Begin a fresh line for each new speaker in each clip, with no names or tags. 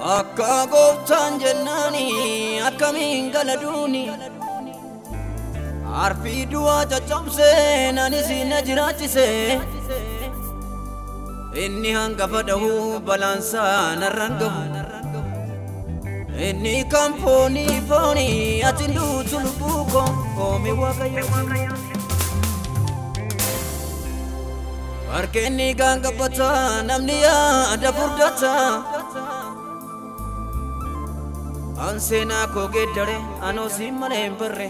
Akka gooftaan jennaani akkamiin galaduuni Arfii du'aa caccabsee nanis na jiraachise Inni hangafa dhahuu balaansaa narraan gahu. Inni kan foonii foonii ati duutu lubbuu koo oomi waaqayyo. Harkeenni gaangabbata namni yaada furdata An seenaa koo geeddare anoo siin malee hin barre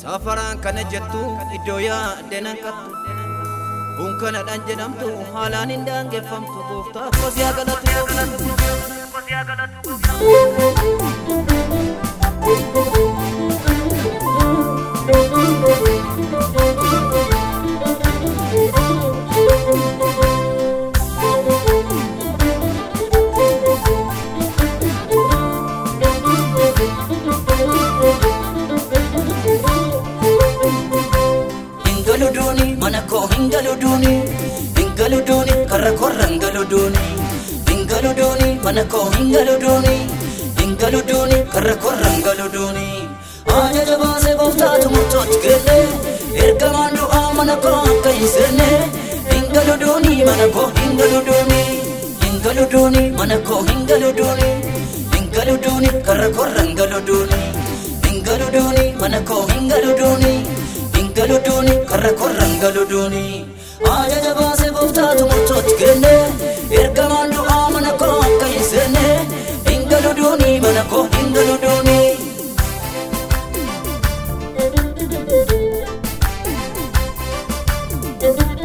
Safaraan kana jettu iddoo yaadde nan qattu Kun kanadhaan jedhamtu haalaan hin daangeffamtu gooftaa koo siyaa galatu
Hingaluduni mana koo hingaluduni hingaluduni karra korra hingaluduni hingaluduni mana koo hingaluduni hingaluduni karra korra hingaluduni ajaja baasee gooftaatu murtootti kenne ergamaan du'aa mana koo akka hin seenne hingaluduni mana koo hingaluduni hingaluduni mana koo hingaluduni hingaluduni karra korra hingaluduni hingaluduni mana koo hingaluduni hingaluduni karra korra hingaluduni ajaja baasee gooftaatu murtootti kenne ergamaan du'aa mana koo akka hin seenne hingaluduni mana koo hingaluduni Ani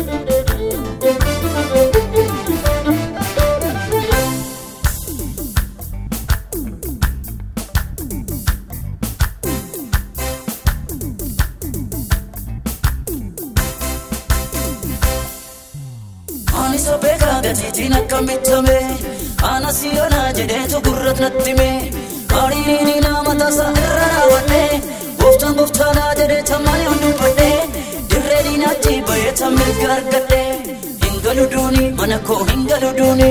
gatiitiin akka bitame ana siyoonaa jedheetu gurra natti hime Ariini nama tasa irra raawwadhe gooftaan gooftaadhaa jedhee tammaanii on dubbadhe dirree diinaatti bayeeta mirga argadhe hingaluduuni mana koo hingaluduuni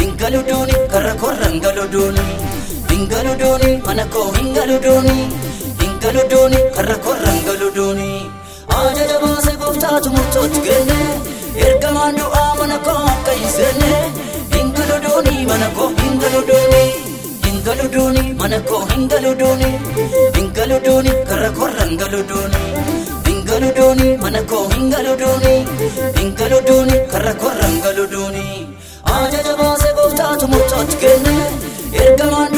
hingaluduuni karra korra hingaluduuni hingaluduuni mana koo hingaluduuni hingaluduuni karra korra hingaluduuni ajaja baasee gooftaatu murtootti kenne ergamaan du'aa mana koo mana koo hingaluduuni hingaluduuni mana koo hingaluduuni hingaluduuni karra korra hingaluduuni hingaluduuni mana koo hingaluduuni hingaluduuni karra korra hingaluduuni ajaja baasee gooftaatu murtootti kenne ergamaan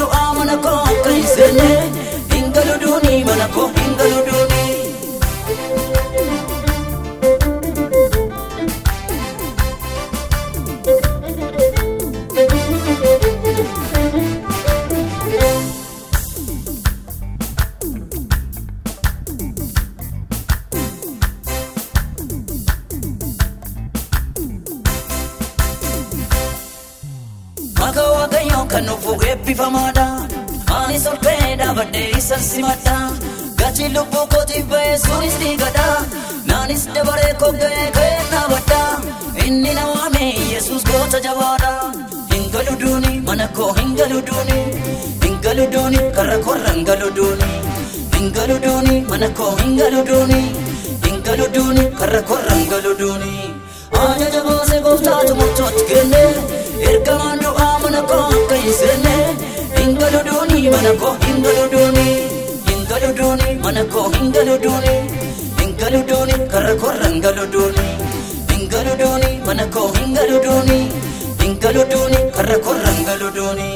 kan nufu eebbifamaadha. Anis ol ka'ee dhaabadhee isan simadha. Gatii lubbuu kootiif ba'e sunis dhiigadha. Naanis dabaree koo ga'ee ka'ee dhaabadha. Inni na waame Yesuus goota jabaadha. Hingaluduuni mana koo hingaluduuni. Hingaluduuni karra korra hingaluduuni. Hingaluduuni mana koo hingaluduuni. Hingaluduuni karra korra hingaluduuni. Ajaja mana koo hingaluduuni hingaluduuni mana koo hingaluduuni hingaluduuni karra korra hingaluduuni hingaluduuni mana koo hingaluduuni hingaluduuni karra korra hingaluduuni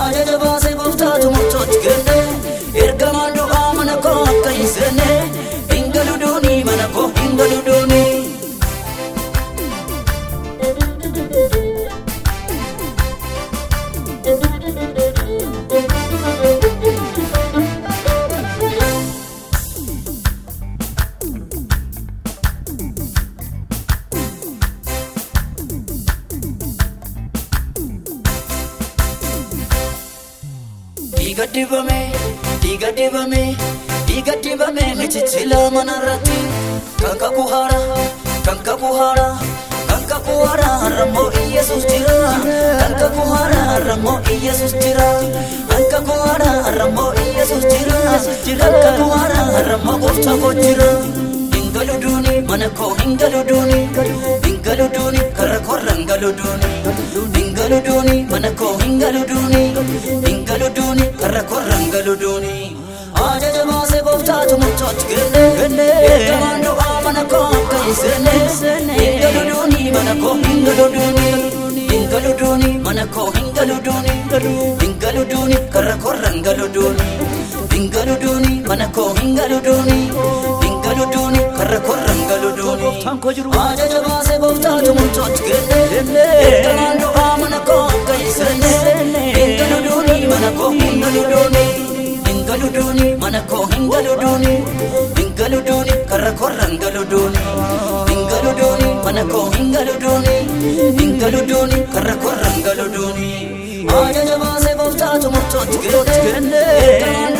ajaja baasee gooftaatu murtootti kenne ergamaan Dhiiga dibame, dhiiga dibame, dhiiga dibame michichila manarratti kan kakuu haara, kan kakuu haara, kan kakuu kuhara haramo Yesus jira Anka kuhara haramo Yesus jira Anka kuhara haramo Yesus jira Anka kuhara haramo goofta koo jira Hingaluduni mana koo hingaluduni Hingaluduni karra korra hingaluduni Hingaluduni mana koo hingaluduni Hingaluduni karra korra hingaluduni Ajaja baase gooftaatu murtootti kenne Ergamaan du'aa mana koo akka hin seenne Hingaluduni mana koo hingaluduni Hingaluduni mana koo hingaluduni Hingaluduni karra korra hingaluduni Hingaluduni mana koo hingaluduni Hingaluduni karra korra
Gooftaan koo jiru.
Ajaja baase gooftaatu murtootti kenne Ergamaan du'aa Hingaluduni mana koo hingaluduni Hingaluduni karra korra hingaluduni Hingaluduni mana koo hingaluduni Hingaluduni karra korra hingaluduni Ajaja baase gooftaatu murtootti kenne Ergamaan